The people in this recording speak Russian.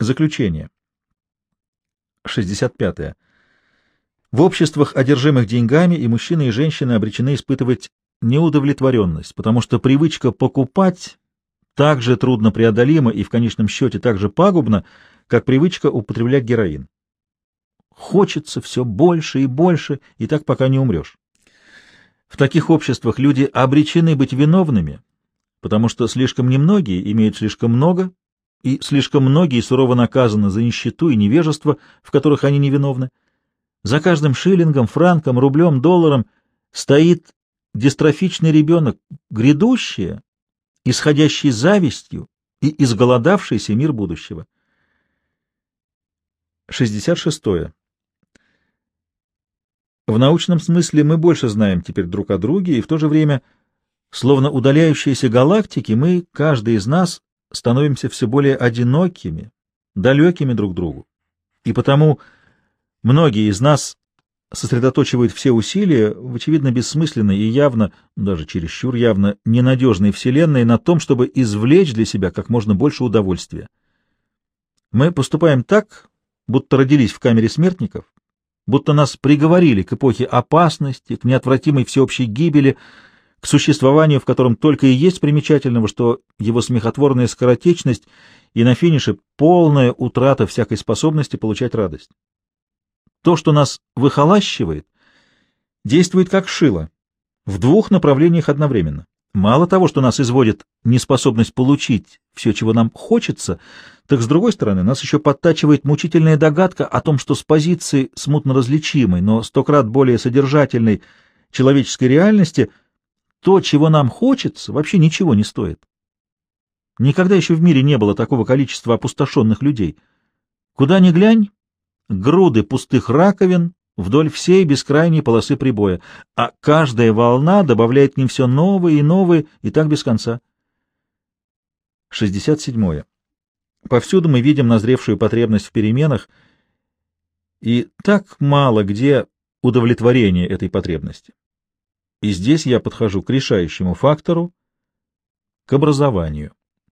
Заключение. 65. -е. В обществах, одержимых деньгами, и мужчины, и женщины обречены испытывать неудовлетворенность, потому что привычка покупать так же трудно преодолима и в конечном счете так же пагубна, как привычка употреблять героин. Хочется все больше и больше, и так пока не умрешь. В таких обществах люди обречены быть виновными, потому что слишком немногие имеют слишком много, и слишком многие сурово наказаны за нищету и невежество, в которых они невиновны. За каждым шиллингом, франком, рублем, долларом стоит дистрофичный ребенок, грядущее, исходящий завистью и изголодавшийся мир будущего. 66. В научном смысле мы больше знаем теперь друг о друге, и в то же время, словно удаляющиеся галактики, мы, каждый из нас, становимся все более одинокими, далекими друг другу. И потому многие из нас сосредоточивают все усилия в очевидно бессмысленной и явно, даже чересчур явно, ненадежной вселенной на том, чтобы извлечь для себя как можно больше удовольствия. Мы поступаем так, будто родились в камере смертников, будто нас приговорили к эпохе опасности, к неотвратимой всеобщей гибели, к существованию, в котором только и есть примечательного, что его смехотворная скоротечность и на финише полная утрата всякой способности получать радость. То, что нас выхолащивает, действует как шило, в двух направлениях одновременно. Мало того, что нас изводит неспособность получить все, чего нам хочется, так, с другой стороны, нас еще подтачивает мучительная догадка о том, что с позиции смутно различимой, но сто крат более содержательной человеческой реальности то, чего нам хочется, вообще ничего не стоит. Никогда еще в мире не было такого количества опустошенных людей. Куда ни глянь, груды пустых раковин вдоль всей бескрайней полосы прибоя, а каждая волна добавляет к ним все новые и новые, и так без конца. 67. Повсюду мы видим назревшую потребность в переменах, и так мало где удовлетворение этой потребности. И здесь я подхожу к решающему фактору, к образованию.